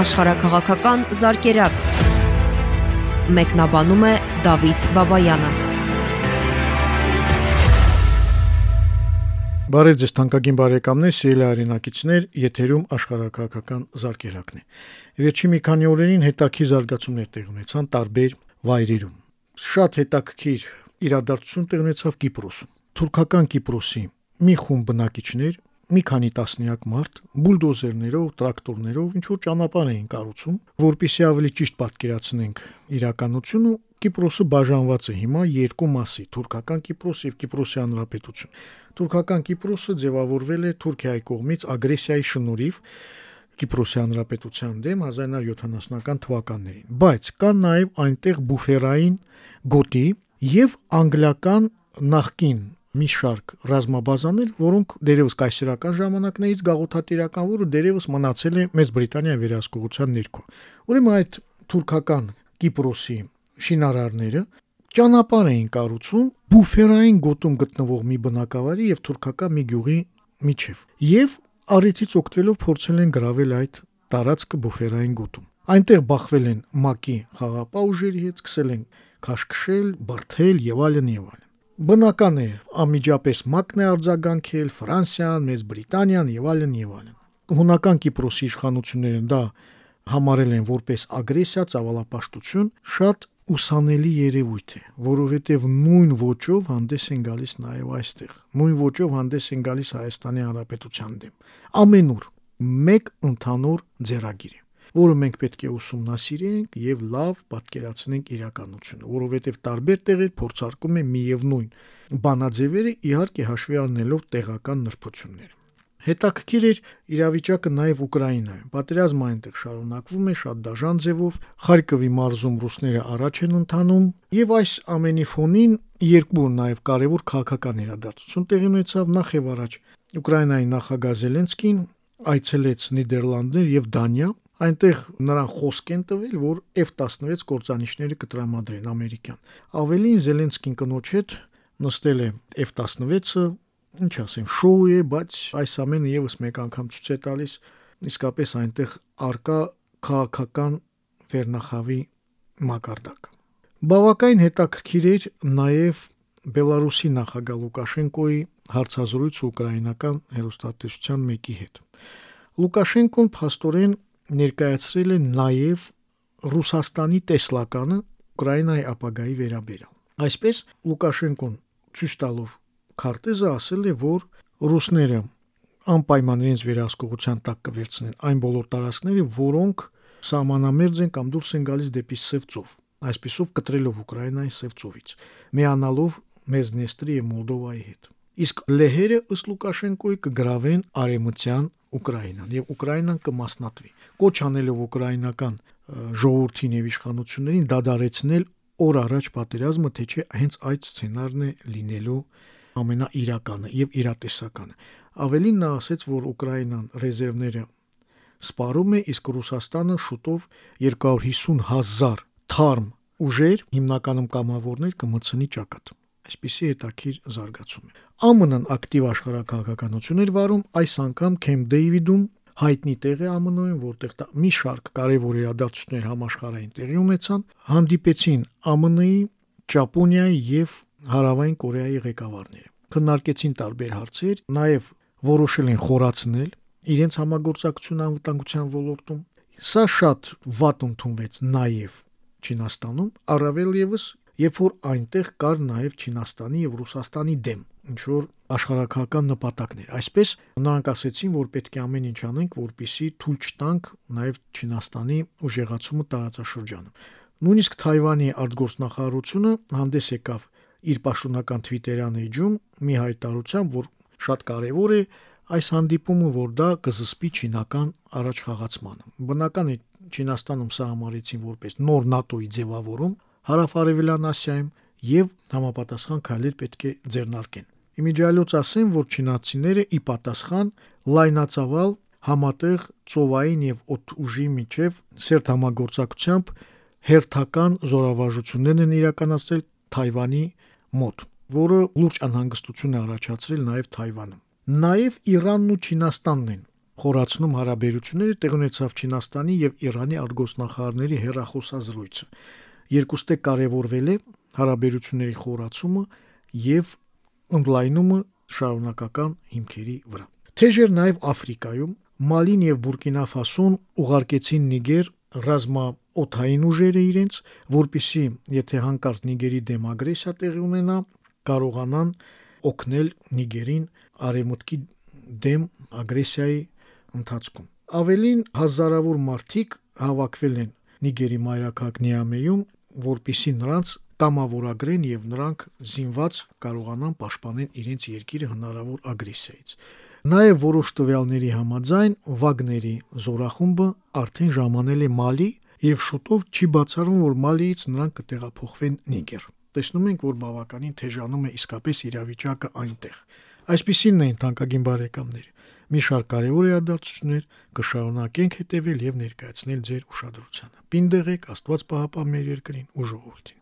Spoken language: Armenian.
աշխարհակղական զարգերակ։ Մեկնաբանում է Դավիթ Բաբայանը։ Բարև ձեզ թանկագին բարեկամներ, սիրելի հայրենակիցներ, եթերում աշխարհակղական զարգերակն է։ Վերջին մի քանի օրերին հետաքի զարգացումներ տեղ ունեցան տարբեր վայրերում։ Շատ հետաքրքիր իրադարձություն տեղ ունեցավ Կիպրոսում։ Թուրքական Կիպրոսի մի խումբ բնակիչներ մի քանի տասնյակ մարդ բուլդոզերներով, տրակտորներով ինչ որ ճանապարհ էին կառուցում, որpիսի ավելի ճիշտ պատկերացնենք իրականությունը, Կիպրոսը բաժանված է հիմա երկու մասի՝ թուրքական Կիպրոս եւ Կիպրոսի հանրապետություն։ Թուրքական Կիպրոսը ձևավորվել է Թուրքիայի կողմից ագրեսիայի շնորհիվ Կիպրոսի հանրապետության դեմ 1970-ական թվականներին։ Բայց կան նաև այնտեղ բուֆերային գոտի եւ անգլիական նախկին մի շարք ռազմաբազաներ, որոնք դերևս կայսերական ժամանակներից գաղութատիրական, որը դերևս մնացել է Մեծ Բրիտանիայի վերահսկողության ներքո։ Ուրեմն այդ թուրքական Կիպրոսի շինարարները ճանապարհ էին կառուցում բուֆերային գոտում գտնվող մի բնակավարի եւ թուրքական մի գյուղի միջև։ Եվ առիթից օգտվելով փորձել են գravel այդ տարածքը բուֆերային գոտում։ Այնտեղ բախվել են ՄԱԿ-ի խաղապահ ուժերի հետ, սկսել են քաշքշել, բրթել եւ այլն եւ այլն։ Բնական է, անմիջապես ՄԱԿ-ն է արձագանքել, Ֆրանսիան, Մեծ Բրիտանիան եւ այլն եւ այլն։ Հունական Կիպրոսի իշխանությունները դա համարել են որպես ագրեսիա, ցավալապաշտություն, շատ ուսանելի երևույթ է, որովհետև նույն ոճով հանդես են գալիս նաև այստեղ։ Նույն ոճով հանդես են գալիս Հայաստանի Հանրապետության դեմ։ Ամենուր մեկ ընդհանուր ձեռագիր որը մենք պետք է ուսումնասիրենք եւ լավ պատկերացնենք իրականությունը, որովհետեւ տարբեր տեղեր փորձարկում է միևնույն բանաձևերը իհարկե հաշվի առնելով տեղական նրբությունները։ Հետաքրքիր էր իրավիճակը նաև Ուկրաինայում։ Պատերազմը այնտեղ շարունակվում է շատ դաժան ձևով, Խարկովի մարզում ռուսները առաջ են ընթանում, եւ այս ամենի ֆոնին երկու նաև կարևոր քաղաքական իրադարձություն տեղի ունեցավ նախ եւ առաջ Ուկրաինայի նախագահ Զելենսկին այցելեց Նիդերլանդներ եւ Դանիա այնտեղ նրան խոսք են տվել, որ F-16 կործանիչները կտրամադրեն ամերիկյան։ Ավելին Զելենսկին կնոջ հետ նստել է F-16-ը, ինչ ասեմ, շոու է, բայց այս ամենը եւս մեկ անգամ ցույց է տալիս իսկապես այնտեղ արկա քաղաքական վերնախավի մակարդակ։ Բավականին հետաքրքիր էր նաև Բելարուսի նախագահ Լուկաշենկոյի հարցազրույցը ուկրաինական հերոստատեսության մեկի հետ։ Լուկաշենկոն փաստորեն ներկայացրել է նաև Ռուսաստանի տեսլականը Ուկրաինայի ապագայի վերաբերյալ։ Այսպես Լուկաշենկոն ցույց տալով քարտեզը ասել է, որ ռուսները անպայման իրենց վերահսկողության տակ կվերցնեն այն բոլոր տարածքները, որոնք սահմանամերձ են կամ դուրս են գալիս դեպի Սևծով, այսպիսով կտրելով Ուկրաինայի Սևծովից, միանալով Մեզնեստրի եւ Մոլդովայի հետ։ Իսկ լեհերը ըստ Լուկաշենկոյի կգրավեն արեմության Ուկրաինան եւ Ուկրաինան կմասնատվի կոչ անելով ուկրաինական ժողովրդին եւ իշխանություններին դադարեցնել օր առաջ պատերազմը, թե չէ հենց այդ սցենարն է լինելու ամենաիրականը եւ իրատեսականը։ Ավելին նա ասաց, որ Ուկրաինան ռեզերվները սպառում է, իսկ Ռուսաստանը շուտով 250 հազար թարմ ուժեր, հիմնականում կամավորներ կմցնի ճակատ։ Այսպիսի հետաքրիր զարգացում է։ ԱՄՆ-ն ակտիվ աշխարհակահաղականություն էր վարում այս անգամ Քեմփ Դեյվիդում հայտնի տեղ է ԱՄՆ-ում, որտեղ մի շարք կարևոր իրադարձություններ համաշխարհային տեղի ունեցան, հանդիպեցին ԱՄՆ-ի, Ճապոնիայի եւ Հարավային Կորեայի ղեկավարները։ Քննարկեցին տարբեր հարցեր, նաեւ որոշել են խորացնել իրենց համագործակցությունը անվտանգության ոլորտում։ Սա շատ վատ ընդունվեց նաեւ Չինաստանում, առավել եւս, երբ որ այնտեղ կար նաեւ Չինաստանի եւ Ռուսաստանի դեմ ինչ որ աշխարհակական նպատակներ։ Այսպես նրանք ասացին, որ պետք է ամեն ինչ անենք, որպիսի թույլ չտանք նաև Չինաստանի ուժեղացումը տարածաշրջանում։ Նույնիսկ Թայվանի արտգործնախարարությունը հանդես եկավ իր պաշտոնական Twitter-յան էջում մի հայտարարությամբ, որ շատ կարևոր է այս հանդիպումը, որ դա կզսպի չինական առաջխաղացմանը։ Բնական է Չինաստանում սա համարեցին որպես նոր ՆԱՏՕ-ի ձևավորում հարավարևելյան Ասիայում եւ համապատասխան քայլեր պետք է ձեռնարկեն։ Իմիջիալոց ասեմ, որ չինացիները ի պատասխան լայնածավալ համատեղ ծովային եւ օդ ուժի միջև սերտ համագործակցությամբ հերթական զորավարժություններ են իրականացրել Թայվանի մոտ, որը լուրջ անհանգստություն է առաջացրել նաեւ Թայվանում։ Նաեւ Իրանն ու Չինաստանն են խորացնում հարաբերությունները տեղ ունեցավ Չինաստանի եւ Իրանի արտգոսնախարարների հերախոսազրույցը։ Երկուստե կարևորվել է հարաբերությունների խորացումը եւ ընդլայնումը շարունակական հիմքերի վրա։ Թեժեր նաև Աֆրիկայում Մալին եւ Բուրկինա Ֆասոն ուղարկեցին Նիգեր ռազմա օթային ուժերը իրենց, որpիսի եթե հանկարծ Նիգերի դեմ ագրեսիա տեղի ունենա, կարողանան օգնել Նիգերին արևմուտքի դեմ ագրեսիայի ընթացքում։ Ավելին հազարավոր մարդիկ հավաքվել են Նիգերի մայրաքաղաք Նիամեյում, որpիսի նրանց կամավորագրեն եւ նրանք զինված կարողանան պաշտպանել իրենց երկիրը հնարավոր ագրեսիայից։ Նաև որոշ տվյալների համաձայն Վագների զորախումբը արդեն ժամանել է Մալի եւ շուտով չի բացառվում, որ Մալիից նրանք կտեղափոխվեն Նիգեր։ Տեսնում ենք, որ բավականին թեժանում է իսկապես իրավիճակը այնտեղ։ Այսպիսինն են թանկագին բարեկամներ։ Մի շարք կարևոր իրադարձություններ կշարունակենք հետևել եւ ներկայացնել ձեր ուշադրությանը։ Պինդեղեք Աստված պահապան մեր երկրին ու ժողովրդին։